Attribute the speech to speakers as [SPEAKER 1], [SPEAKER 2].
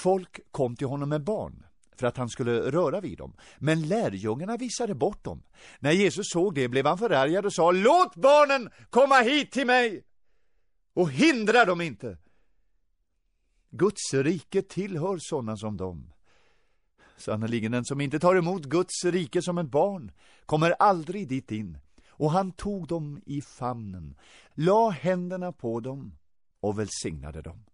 [SPEAKER 1] Folk kom till honom med barn för att han skulle röra vid dem, men lärjungarna visade bort dem. När Jesus såg det blev han förargad och sa, låt barnen komma hit till mig och hindra dem inte. Guds rike tillhör sådana som dem. Sannerligen, den som inte tar emot Guds rike som ett barn kommer aldrig dit in. Och han tog dem i famnen, la händerna på dem och välsignade dem.